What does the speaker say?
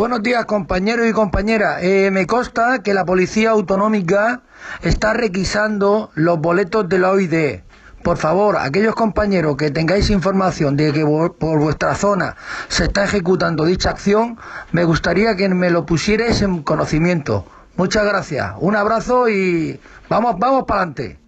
Buenos días, compañeros y compañeras. Eh, me consta que la Policía Autonómica está requisando los boletos de la OID. Por favor, aquellos compañeros que tengáis información de que por vuestra zona se está ejecutando dicha acción, me gustaría que me lo pusierais en conocimiento. Muchas gracias. Un abrazo y vamos, vamos para adelante.